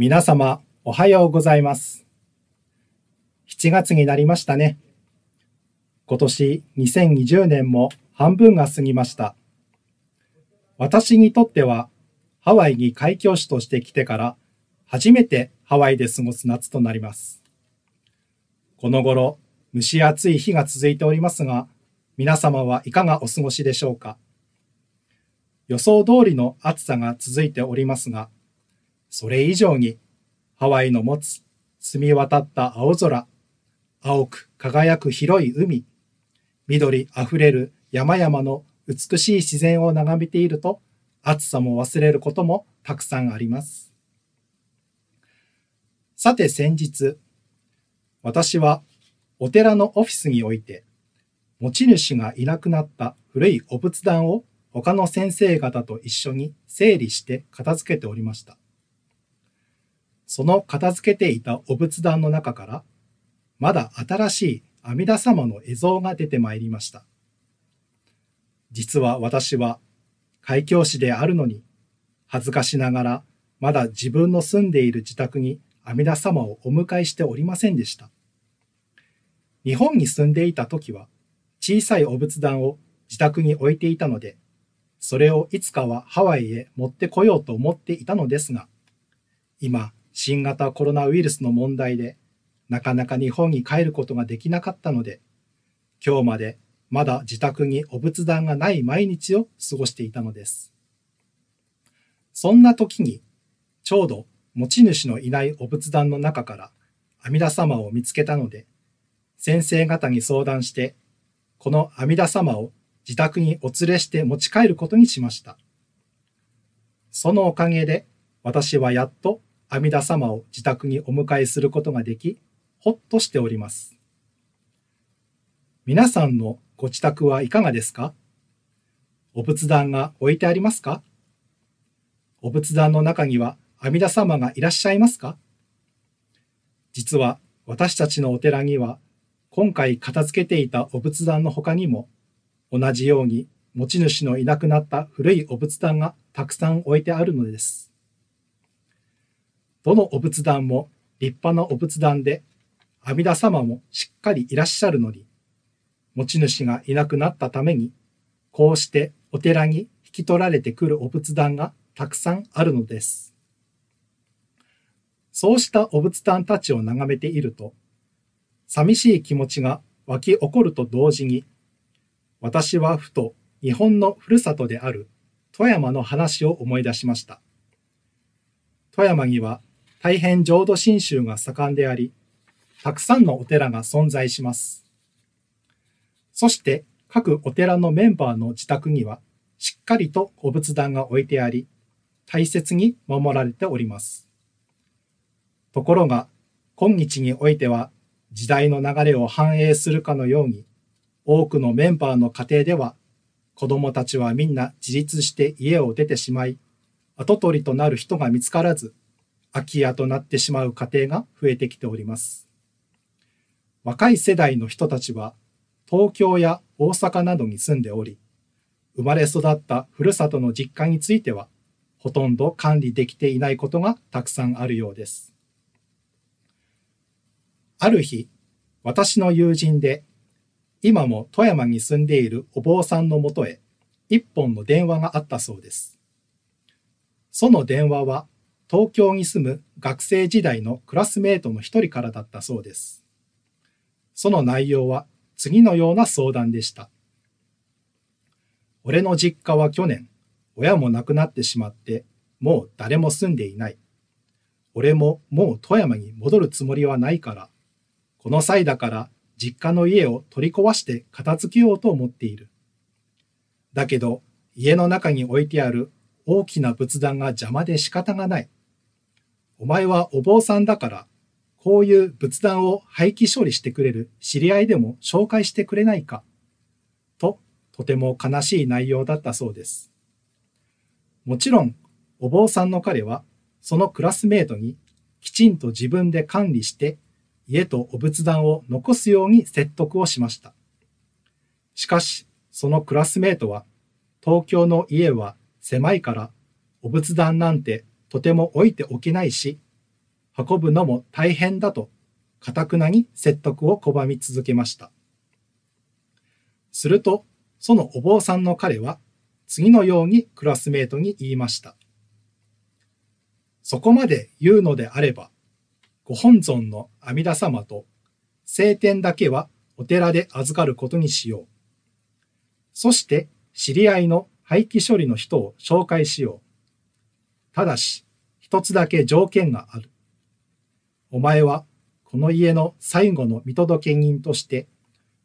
皆様、おはようございます。7月になりましたね。今年2020年も半分が過ぎました。私にとっては、ハワイに海教師として来てから、初めてハワイで過ごす夏となります。この頃、蒸し暑い日が続いておりますが、皆様はいかがお過ごしでしょうか。予想通りの暑さが続いておりますが、それ以上にハワイの持つ澄み渡った青空、青く輝く広い海、緑あふれる山々の美しい自然を眺めていると、暑さも忘れることもたくさんあります。さて先日、私はお寺のオフィスにおいて、持ち主がいなくなった古いお仏壇を他の先生方と一緒に整理して片付けておりました。その片付けていたお仏壇の中から、まだ新しい阿弥陀様の絵像が出てまいりました。実は私は、開教師であるのに、恥ずかしながら、まだ自分の住んでいる自宅に阿弥陀様をお迎えしておりませんでした。日本に住んでいた時は、小さいお仏壇を自宅に置いていたので、それをいつかはハワイへ持ってこようと思っていたのですが、今、新型コロナウイルスの問題で、なかなか日本に帰ることができなかったので、今日までまだ自宅にお仏壇がない毎日を過ごしていたのです。そんな時に、ちょうど持ち主のいないお仏壇の中から阿弥陀様を見つけたので、先生方に相談して、この阿弥陀様を自宅にお連れして持ち帰ることにしました。そのおかげで、私はやっと阿弥陀様を自宅にお迎えすることができ、ほっとしております。皆さんのご自宅はいかがですか？お仏壇が置いてありますか？お仏壇の中には阿弥陀様がいらっしゃいますか？実は私たちのお寺には今回片付けていたお仏壇の他にも同じように持ち主のいなくなった古いお仏壇がたくさん置いてあるのです。どのお仏壇も立派なお仏壇で阿弥陀様もしっかりいらっしゃるのに持ち主がいなくなったためにこうしてお寺に引き取られてくるお仏壇がたくさんあるのです。そうしたお仏壇たちを眺めていると寂しい気持ちが湧き起こると同時に、私はふと日本のふるさとである富山の話を思い出しました。富山には大変浄土真宗が盛んであり、たくさんのお寺が存在します。そして各お寺のメンバーの自宅にはしっかりとお仏壇が置いてあり、大切に守られております。ところが、今日においては時代の流れを反映するかのように、多くのメンバーの家庭では、子供たちはみんな自立して家を出てしまい、跡取りとなる人が見つからず、空き家となってしまう家庭が増えてきております。若い世代の人たちは、東京や大阪などに住んでおり、生まれ育ったふるさとの実家については、ほとんど管理できていないことがたくさんあるようです。ある日、私の友人で、今も富山に住んでいるお坊さんのもとへ、一本の電話があったそうです。その電話は、東京に住む学生時代のクラスメートの一人からだったそうです。その内容は次のような相談でした。俺の実家は去年、親も亡くなってしまって、もう誰も住んでいない。俺ももう富山に戻るつもりはないから、この際だから実家の家を取り壊して片付けようと思っている。だけど家の中に置いてある大きな仏壇が邪魔で仕方がない。お前はお坊さんだから、こういう仏壇を廃棄処理してくれる知り合いでも紹介してくれないか。と、とても悲しい内容だったそうです。もちろん、お坊さんの彼は、そのクラスメートにきちんと自分で管理して家とお仏壇を残すように説得をしました。しかし、そのクラスメートは、東京の家は狭いから、お仏壇なんてとても置いておけないし、運ぶのも大変だと、かたくなに説得を拒み続けました。すると、そのお坊さんの彼は、次のようにクラスメートに言いました。そこまで言うのであれば、ご本尊の阿弥陀様と聖典だけはお寺で預かることにしよう。そして知り合いの廃棄処理の人を紹介しよう。ただし、一つだけ条件がある。お前はこの家の最後の見届け人として、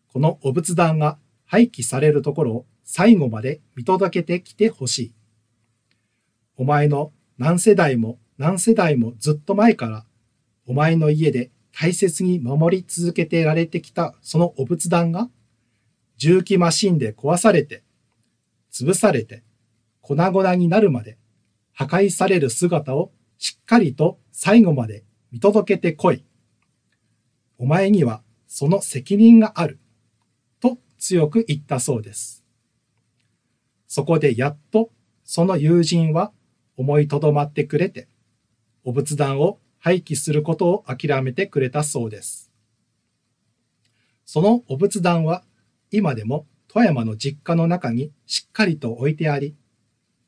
このお仏壇が廃棄されるところを最後まで見届けてきてほしい。お前の何世代も何世代もずっと前からお前の家で大切に守り続けてられてきたそのお仏壇が重機マシンで壊されて、潰されて、粉々になるまで破壊される姿をしっかりと最後まで見届けてこい。お前にはその責任がある。と強く言ったそうです。そこでやっとその友人は思いとどまってくれて、お仏壇を廃棄することを諦めてくれたそうです。そのお仏壇は今でも富山の実家の中にしっかりと置いてあり、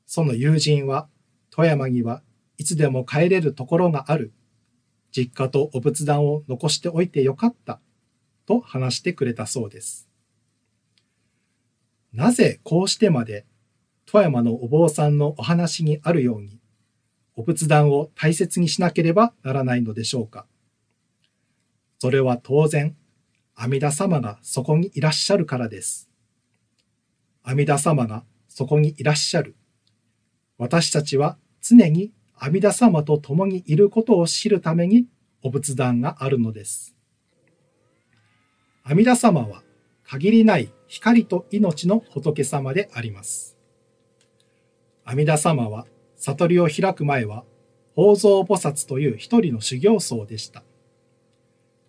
その友人は富山にはいつでも帰れるところがある。実家とお仏壇を残しておいてよかった。と話してくれたそうです。なぜこうしてまで富山のお坊さんのお話にあるようにお仏壇を大切にしなければならないのでしょうか。それは当然、阿弥陀様がそこにいらっしゃるからです。阿弥陀様がそこにいらっしゃる。私たちは常に阿弥陀様と共にいることを知るためにお仏壇があるのです。阿弥陀様は限りない光と命の仏様であります。阿弥陀様は悟りを開く前は、宝蔵菩薩という一人の修行僧でした。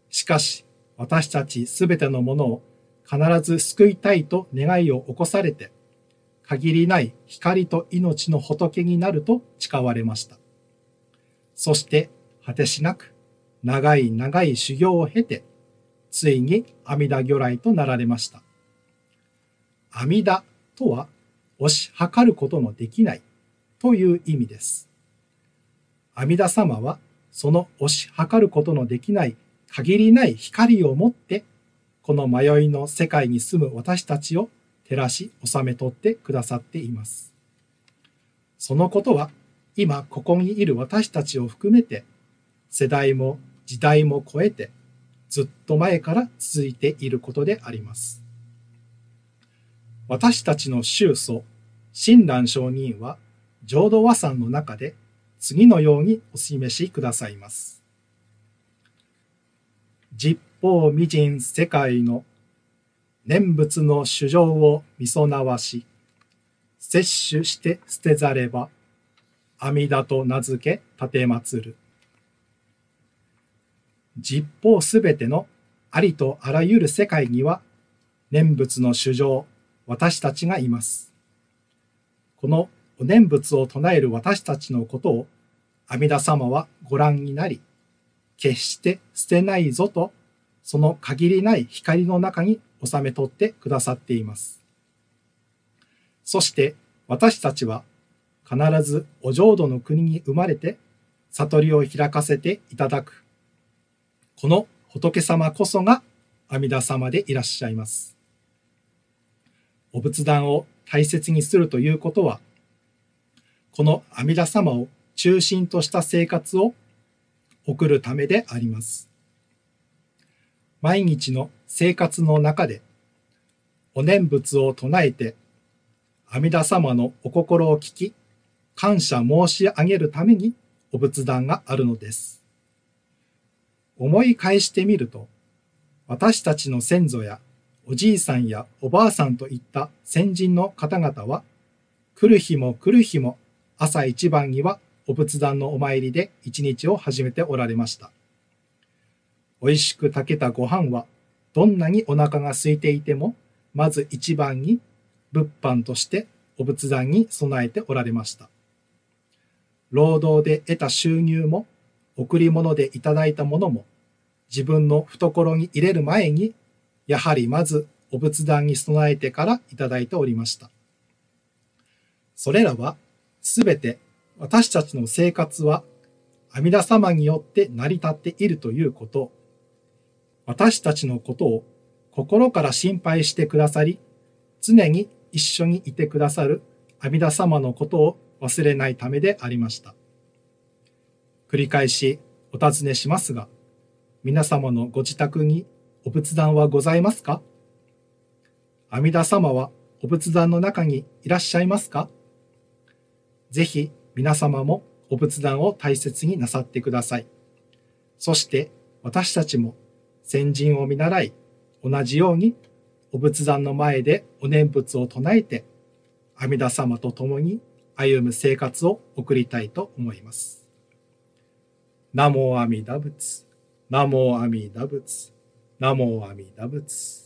しかし、私たちすべてのものを必ず救いたいと願いを起こされて、限りない光と命の仏になると誓われました。そして、果てしなく、長い長い修行を経て、ついに阿弥陀如来となられました。阿弥陀とは、押し量ることのできないという意味です。阿弥陀様はその押し量ることのできない限りない光を持ってこの迷いの世界に住む私たちを照らし収め取ってくださっています。そのことは今ここにいる私たちを含めて世代も時代も超えてずっと前から続いていることであります。私たちの宗祖、親鸞上人は浄土和算の中で次のようにお示しくださいます。実法未人世界の念仏の主情をみそなわし、摂取して捨てざれば、阿弥陀と名付け立てまつる。実法すべてのありとあらゆる世界には、念仏の主情、私たちがいます。このお念仏を唱える私たちのことを阿弥陀様はご覧になり、決して捨てないぞと、その限りない光の中に収め取ってくださっています。そして私たちは必ずお浄土の国に生まれて悟りを開かせていただく。この仏様こそが阿弥陀様でいらっしゃいます。お仏壇を大切にするということは、この阿弥陀様を中心とした生活を送るためであります。毎日の生活の中でお念仏を唱えて阿弥陀様のお心を聞き感謝申し上げるためにお仏壇があるのです。思い返してみると私たちの先祖やおじいさんやおばあさんといった先人の方々は来る日も来る日も朝一番にはお仏壇のお参りで一日を始めておられました。美味しく炊けたご飯は、どんなにお腹が空いていても、まず一番に物販としてお仏壇に備えておられました。労働で得た収入も、贈り物でいただいたものも自分の懐に入れる前にやはりまずお仏壇に備えてからいただいておりました。それらはすべて私たちの生活は阿弥陀様によって成り立っているということ、私たちのことを心から心配してくださり、常に一緒にいてくださる阿弥陀様のことを忘れないためでありました。繰り返しお尋ねしますが、皆様のご自宅にお仏壇はございますか？阿弥陀様はお仏壇の中にいらっしゃいますか？ぜひ皆様もお仏壇を大切になさってください。そして私たちも先人を見習い、同じようにお仏壇の前でお念仏を唱えて、阿弥陀様と共に歩む生活を送りたいと思います。ナモ阿弥陀仏、ナモ阿弥陀仏、ナモ阿弥陀仏。